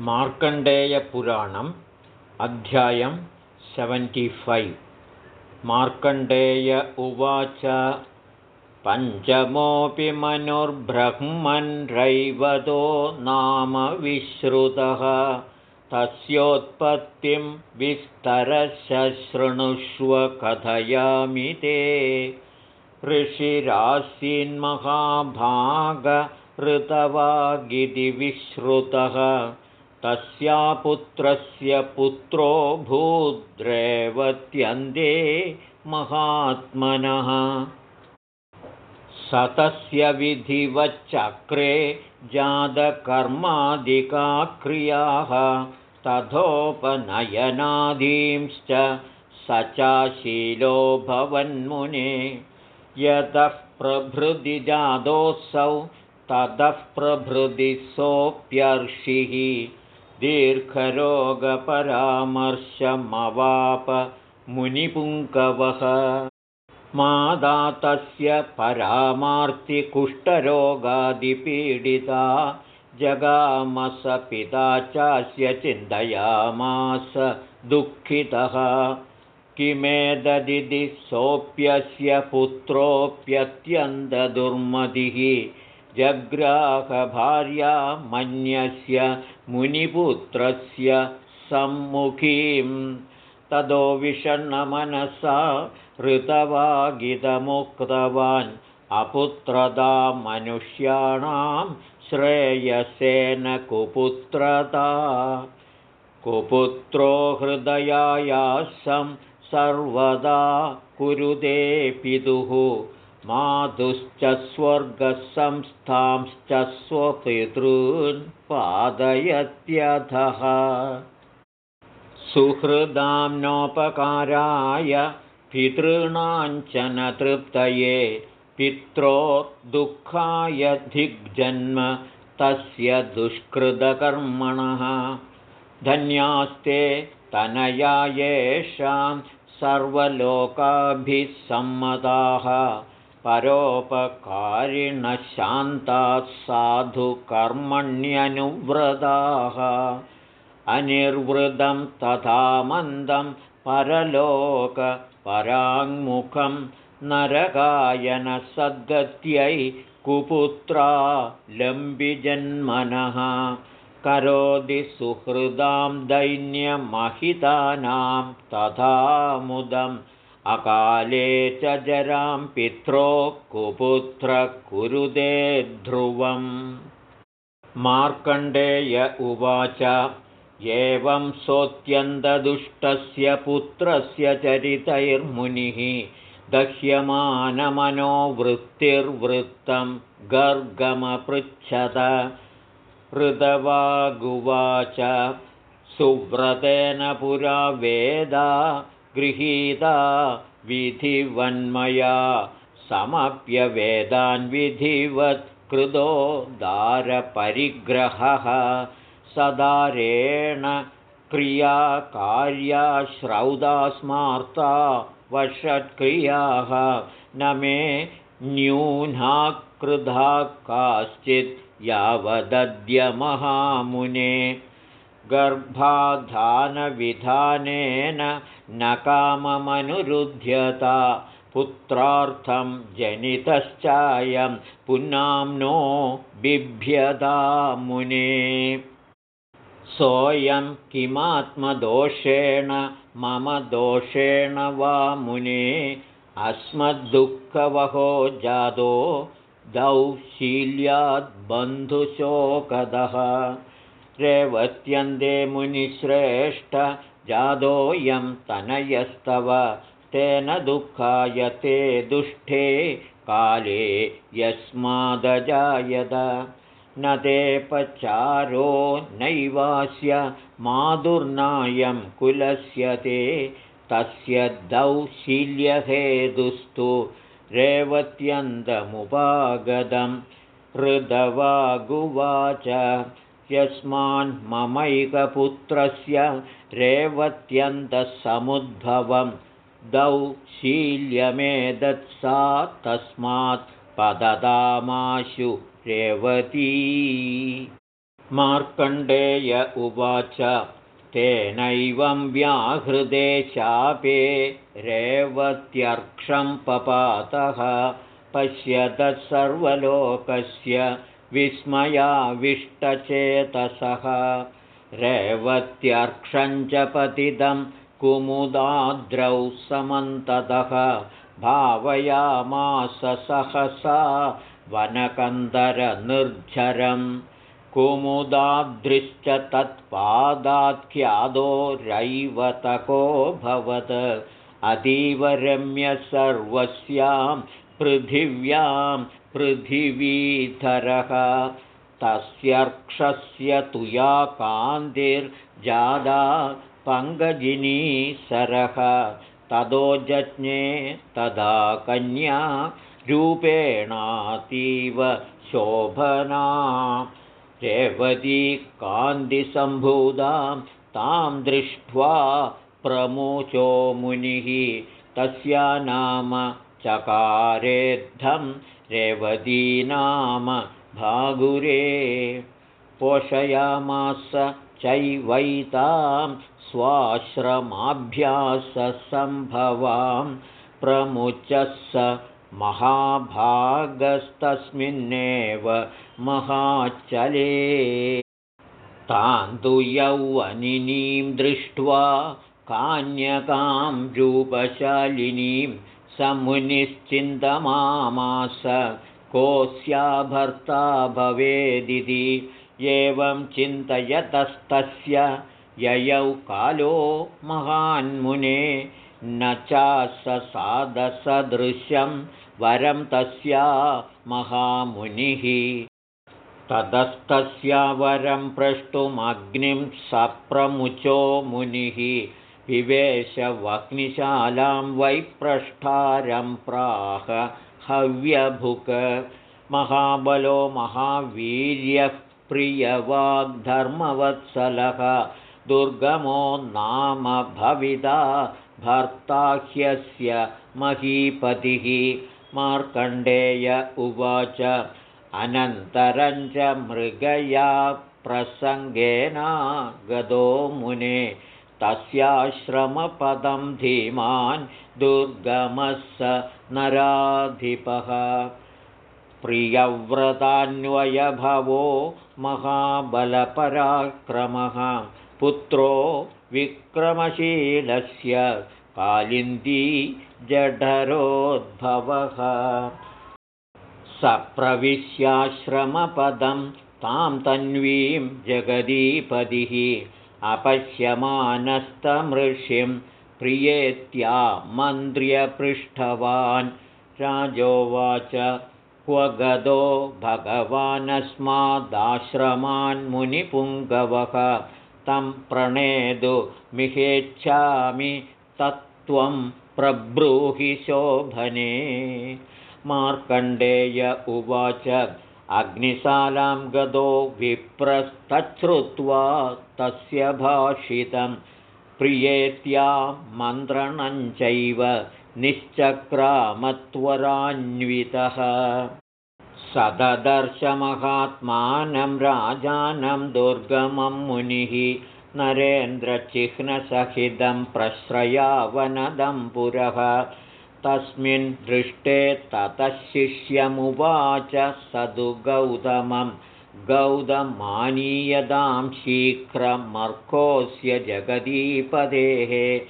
मार्कण्डेयपुराणम् अध्यायं सेवेण्टिफैव् मार्कण्डेय उवाच पञ्चमोऽपि मनुर्ब्रह्मन् रैवतो नाम विश्रुतः। तस्योत्पत्तिं विस्तरशृणुष्व कथयामि ते। ऋषिरासीन्महाभागऋतवागिति विश्रुतः तस्यापुत्रस्य पुत्रो भूद्रेवत्यन्ते महात्मनः। सतस्य विधिवच्चक्रे जातकर्मादिका क्रियाः तथोपनयनादींश्च स चाशीलो भवन्मुने। यतः प्रभृति जातोऽसौ ततः प्रभृति सोऽप्यर्षिः दीर्घरोगपरामर्शमवाप मुनिपुङ्कवः। मादा तस्य परामार्तिकुष्ठरोगादिपीडिता जगामस पिता चास्य चिन्तयामास दुःखितः। किमेददिति सोऽप्यस्य पुत्रोऽप्यत्यन्तदुर्मतिः जग्राहभार्या मन्यस्य मुनिपुत्रस्य सम्मुखीं ततो विषण्णमनसा ऋतवागितमुक्तवान् अपुत्रता मनुष्याणां श्रेयसेन कुपुत्रता। कुपुत्रो हृदयायासं सर्वदा कुरुते पितुः मातुश्च स्वर्गसंस्थांश्च स्वपितॄन् पादयत्यधः। सुहृदां नोपकाराय पितॄणाञ्चन तृप्तये पित्रोर्दुःखाय धिग्जन्म तस्य दुष्कृतकर्मणः। धन्यास्ते तनया येषां सर्वलोकाभिसम्मताः परोपकारिणशान्ताः साधुकर्मण्यनुव्रताः। अनिर्वृतं तथा मन्दं परलोकपराङ्मुखं नरकायनसद्गत्यै कुपुत्रा लम्बिजन्मनः। करोति सुहृदां दैन्यमहितानां तथा मुदम् अकाले च जरां पित्रो कुपुत्र कुरुदे ध्रुवम्। मार्कण्डेय उवाच एवं सोऽत्यन्तदुष्टस्य पुत्रस्य चरितैर्मुनिः दह्यमानमनोवृत्तिर्वृत्तं गर्गमपृच्छत। ऋतवागुवाच सुव्रतेन पुरा वेदा गृहीता विधिवन्मया समप्यवेदान् विधिवत् कृतो दारपरिग्रहः। सदारेण क्रियाकार्या श्रौदा स्मार्ता वषत्क्रियाः न मे न्यूना कृधा काश्चित् यावदद्यमहामुने गर्भाधानविधानेन न काममनुरुध्यता पुत्रार्थं जनितश्चायं पुनाम्नो बिभ्यदा मुने। सोऽयं किमात्मदोषेण मम दोषेण वा मुने। अस्मद्दुःखवहो जातो दौशील्याद्बन्धुशोकदः रेवत्यन्ते मुनिश्रेष्ठ जादोऽयं तनयस्तव तेन दुःखाय ते दुष्टे काले यस्मादजायत। न ते पचारो नैवास्य माधुर्नायं कुलस्य ते तस्य दौशील्यहेतुस्तु रेवत्यन्तमुपागतं हृदवागुवाच यस्मान्ममैकपुत्रस्य रेवत्यन्तसमुद्भवं। दौशील्यमेदत्सा तस्मात् पददामाशु रेवती। मार्कण्डेय उवाच तेनैवं व्याहृदे शापे रेवत्यर्क्षं पपातः पश्यतः सर्वलोकस्य विस्मयाविष्टचेतसः रेवत्यर्क्षञ्च पतितं कुमुदाद्रौ समन्ततः। भावयामास सहसा वनकन्दरनिर्झरम् कुमुदाद्रिश्च तत्पादाख्यादो रैवतकोऽभवत् अतीव रम्य सर्वस्यां पृथिव्यां पृथिवीधरः तस्यर्क्षस्य तुया कान्तिर्जादा पङ्गजिनीसरः तदो जज्ञे तदा कन्या रूपेणातीव शोभना। रेवती कान्तिसम्भूतां तां दृष्ट्वा प्रमुचो मुनिः। तस्या नाम चकारेद्धं रेवती नाम भागुरे पोषयामास चैवैतां स्वाश्रमाभ्याससम्भवां प्रमुचः स महाभागस्तस्मिन्नेव महाचले। तान्तु यौवनिनीं दृष्ट्वा कान्यकां रूपशालिनीं समुनिश्चिन्तमामास कोऽस्या भर्ता भवेदिति। एवं चिन्तयतस्तस्य ययौ कालो महान्मुने न चाससादसदृश्यं वरं तस्या महामुनिः। ततस्तस्या वरं प्रष्टुमग्निं सप्रमुचो मुनिः विवेशवग्निशालां वैप्रष्ठारं प्राह हव्यभुक महाबलो महावीर्यः प्रियवाग्धर्मवत्सलः दुर्गमो नाम भविता भर्ताह्यस्य महीपतिः मार्कण्डेय उवाच। अनन्तरञ्च मृगया प्रसङ्गेना गदो मुने तस्याश्रमपदं धीमान् दुर्गमः स नराधिपः। प्रियव्रतान्वयभवो महाबलपराक्रमः। पुत्रो विक्रमशीलस्य कालिन्दी जठरोद्भवः। सप्रविश्याश्रमपदं तां तन्वीं जगदीपदिः अपश्यमानस्तमृषिं प्रियेत्या मन्त्र्यपृष्ठवान् राजोवाच क्व गदो भगवानस्मादाश्रमान्मुनिपुङ्गवः तं प्रणेदुमिहेच्छामि तत्त्वं प्रब्रूहि शोभने। मार्कण्डेय उवाच अग्निशालां गदो विप्रस्तच्छ्रुत्वा तस्य भाषितं प्रियेत्या मन्त्रणञ्चैव निश्चक्रामत्वरान्वितः। सददर्शमहात्मानं राजानं दुर्गमं मुनिः नरेन्द्रचिह्नसहितं प्रश्रयावनदं पुरः तस्मिन् दृष्टे ततः शिष्यमुवाच सदु गौतमं गौतमानीयदां शीघ्रमर्कोऽस्य जगदीपदेः।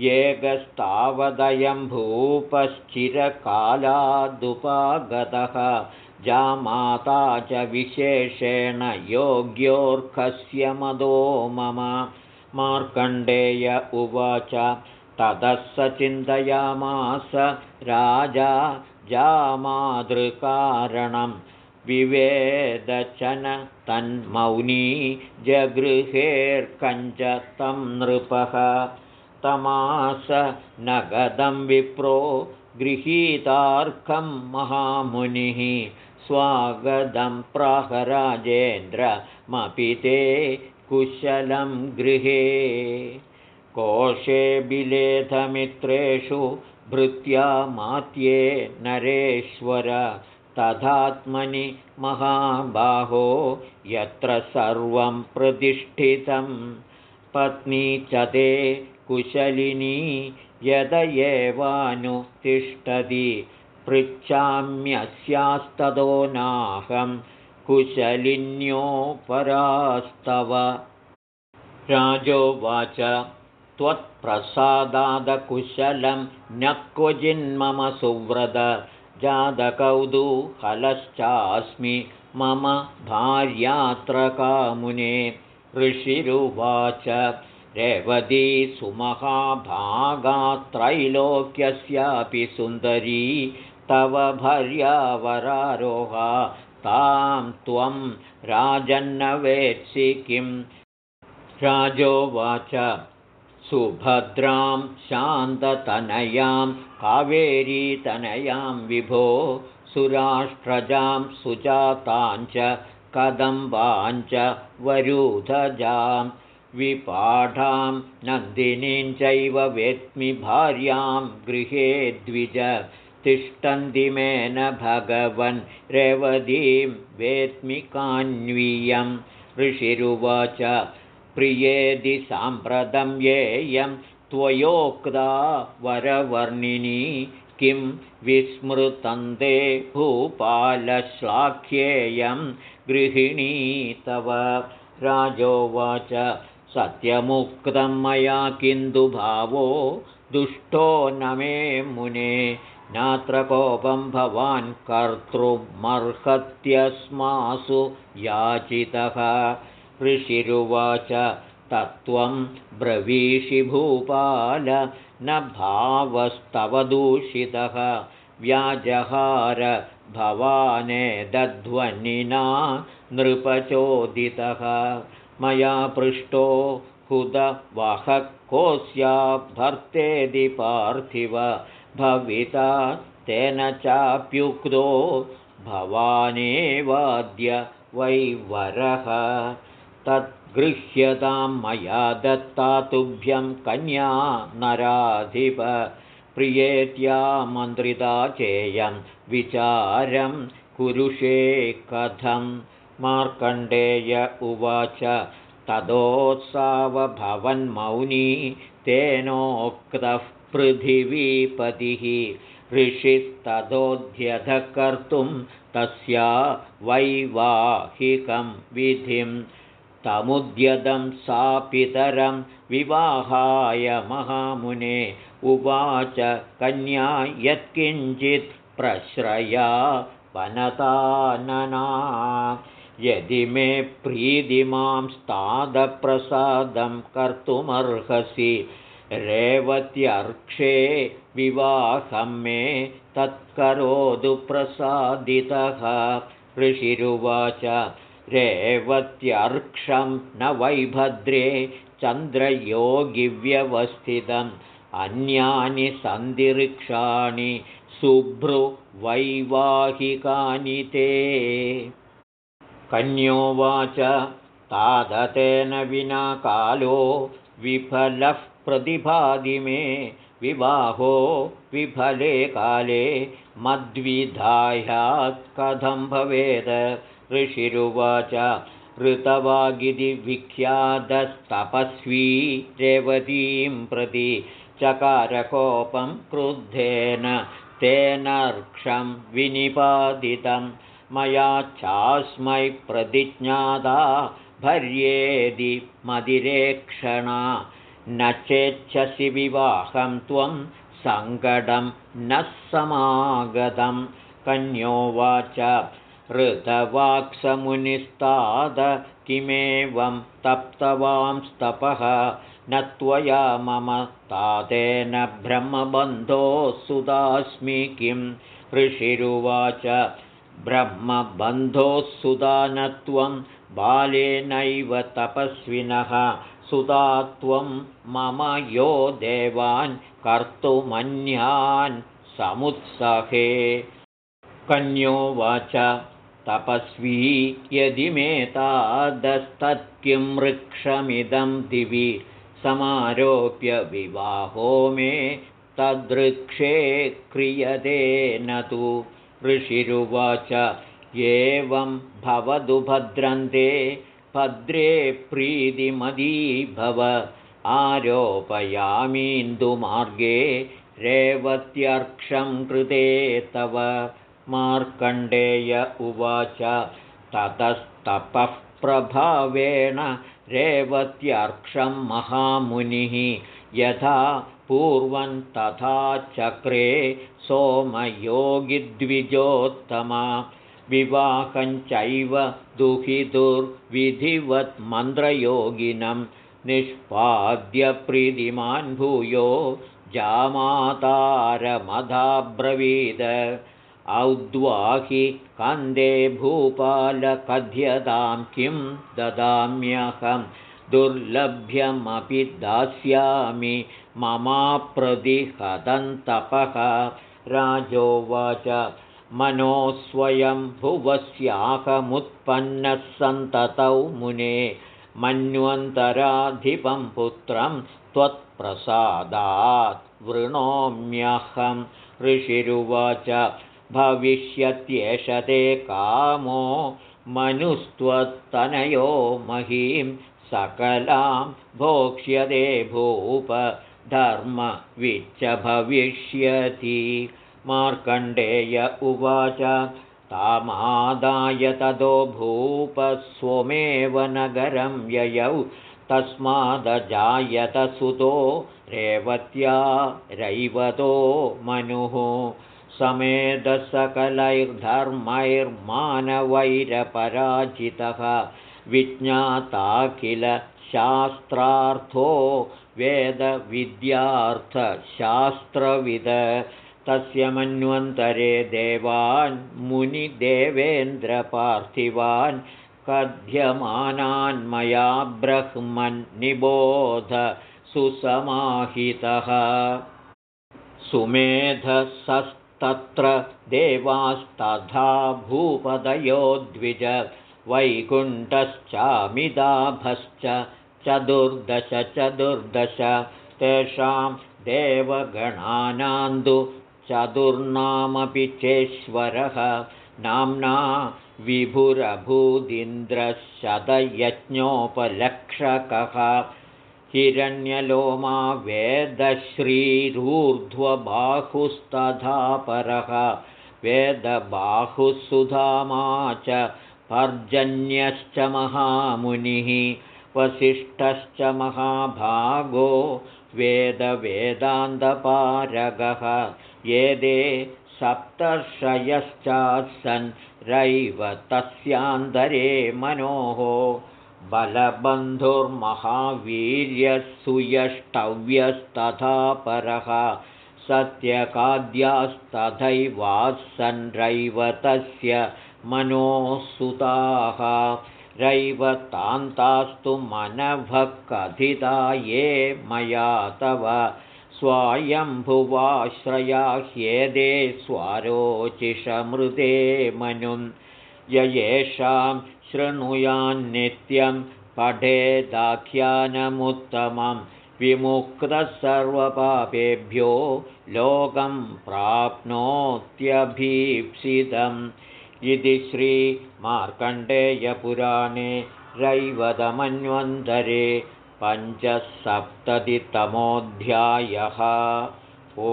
एकस्तावदयं भूपश्चिरकालादुपागतः। जामाता च विशेषेण योग्योऽर्कस्य मदो मम। मार्कण्डेय उवाच ततः स चिन्तयामास राजा जामातृकारणं। विवेदचन तन्मौनी जगृहेर्कञ्च तं नृपः। तमास नगदं विप्रो गृहीतार्कं महामुनिः। स्वागतं प्राहराजेन्द्रमपि ते कुशलं गृहे कोशे बिलेधमित्रेषु भृत्या मात्ये नरेश्वर तथात्मनि महाबाहो यत्र सर्वं प्रतिष्ठितं। पत्नी च ते कुशलिनी यद एवानुतिष्ठति। पृच्छाम्यस्यास्ततो नाहं कुशलिन्योपरास्तव। राजोवाच त्वत्प्रसादादकुशलं न क्वचिन्मम सुव्रत। जातकौतूहलश्चास्मि मम भार्यात्रकामुने। ऋषिरुवाच रेवती सुमहाभागात्रैलोक्यस्यापि सुन्दरी तव भर्यावरारोहा तां त्वं राजन्नवेत्सि किं? राजोवाच सुभद्रां शान्ततनयां कावेरीतनयां विभो सुराष्ट्रजां सुजाताञ्च कदम्बाञ्च वरूधजां विपाठां नन्दिनीं चैव वेत्मि भार्यां गृहे द्विज तिष्ठन्तिमेन भगवन् रेवतीं वेत्मि कान्वीयं ऋषिरुवाच प्रियेदि साम्प्रतं येयं त्वयोक्ता वरवर्णिनी किं विस्मृतन्ते भूपालश्लाघ्येयं गृहिणी तव। राजोवाच सत्यमुक्तं मया किन्तु भावो दुष्टो न मे मुने। नात्र कोपं भवान् कर्तृमर्हत्यस्मासु याचितः ऋषिरुवाच तत्त्वं ब्रवीषि भूपाल न भावस्तव दूषितः। व्याजहार भवाने दध्वनिना नृपचोदितः। मया पृष्टो हुदवहः कोऽस्या भर्तेदि पार्थिव। भविता तेन चाप्युक्तो भवानेवाद्य वैवरः तद्गृह्यतां मया दत्ता तुभ्यं कन्या नराधिप। प्रियेत्या मन्त्रिता चेयं विचारं कुरुषे कथं। मार्कण्डेय उवाच तदोत्सावभवन्मौनी तेनोक्तः पृथिवीपतिः। ऋषिस्ततोऽध्यधः कर्तुं तस्या वैवाहिकं विधिं तमुद्यतं सा पितरं विवाहाय महामुने उवाच कन्या यत्किञ्चित् प्रश्रया वनतानना यदि मे प्रीतिमां स्तादप्रसादं कर्तुमर्हसि रेवत्यर्क्षे विवाहं मे तत्करोतु प्रसादितः। ऋषिरुवाच रेवत्यर्क्षं न वैभद्रे चन्द्रयोगिव्यवस्थितम्। अन्यानि सन्धिऋक्षाणि शुभ्रुवैवाहिकानि ते। कन्योवाच तादतेन विना कालो विफलः प्रतिभाति मे। विवाहो विफले काले मद्विधायात् कथं भवेत् ऋषिरुवाच ऋतवागिति विख्यातस्तपस्वी रेवतीं प्रति चकारकोपं क्रुद्धेन तेनर्क्षं विनिपादितं। मया चास्मै प्रतिज्ञाता भर्येदि मदिरेक्षणा। न चेच्छसि विवाहं त्वं सङ्कटं न समागतं। कन्योवाच ऋतवाक्समुनिस्ताद किमेवं तप्तवांस्तपः न त्वया मम तातेन ब्रह्मबन्धो सुदास्मि किं? ऋषिरुवाच ब्रह्मबन्धोः बालेनैव तपस्विनः सुता त्वं मम यो देवान् कर्तुमन्यान् समुत्सहे। कन्योवाच तपस्वी यदि मेतादस्तत्किं वृक्षमिदं दिवि समारोप्य विवाहो मे तदृक्षे क्रियते न तु। ऋषिरुवाच एवं भवतु भद्रन्ते भद्रे प्रीतिमदी भव आरोपयामीन्दुमार्गे रेवत्यर्क्षं कृते तव मार्कण्डेय उवाच ततस्तपः प्रभावेण रेवत्यर्क्षं महामुनिः। यथा पूर्वं तथा चक्रे सोमयोगिद्विजोत्तमा। विवाहञ्चैव दुहितुर्विधिवत् मन्त्रयोगिनं निष्पाद्यप्रीतिमान् भूयो जामातारमधाब्रवीद औद्वाहि कन्दे भूपालकथ्यतां किं ददाम्यहं? दुर्लभ्यमपि दास्यामि ममाप्रतिहदन्तपः राजोवाच मनोस्वयं भुवस्याहमुत्पन्नः सन्ततौ मुने। मन्वन्तराधिपं पुत्रं त्वत्प्रसादात् वृणोम्यहं। ऋषिरुवाच भविष्यत्येष ते कामो मनुस्त्वत्तनयो महीं सकलां भोक्ष्यते भूप धर्मविच्च भविष्यति। मार्कण्डेय उवाच तामादाय ततो भूपस्वमेव नगरं ययौ तस्मादजायतसुतो रेवत्या रैवतो मनुः समेधसकलैर्धर्मैर्मानवैरपराजितः। विज्ञाताखिल शास्त्रार्थो वेदविद्यार्थशास्त्रविद। तस्य मन्वन्तरे देवान् मुनिदेवेन्द्रपार्थिवान् कथ्यमानान् मया ब्रह्मन्निबोध सुसमाहितः सुमेधसस्तत्र देवास्तथा भूपदयो द्विज वैकुण्ठश्चामिदाभश्च चतुर्दश चतुर्दश तेषां देवगणानान्दु चतुर्नामपि चेश्वरः नाम्ना विभुरभूदिन्द्रशतयज्ञोपलक्षकः हिरण्यलोमा वेदश्रीरूर्ध्वबाहुस्तथा परः वेदबाहुसुधामा च पर्जन्यश्च महामुनिः। वसिष्ठश्च महाभागो वेदवेदान्तपारगः। ये सप्तर्षयश्चासन् रैव तस्यान्तरे मनोः बलबन्धुर्महावीर्यसुयष्टव्यस्तथा परः सत्यकाद्यास्तथैवासन् रैवतस्य मनोऽसुताः रैवतान्तास्तु मनभः कथिता ये मया तव स्वायम्भुवाश्रया ह्येदे स्वारोचिषमृते मनुं य येषां शृणुयान्नित्यं पठेदाख्यानमुत्तमं विमुक्तः सर्वपापेभ्यो लोकं प्राप्नोत्यभीप्सितम्। इति श्रीमार्कण्डेयपुराणे रैवतमन्वन्तरे पञ्चसप्ततितमोऽध्यायः। ओ